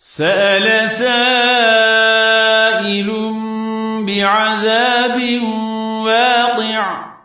سأل سائل بعذاب واقع.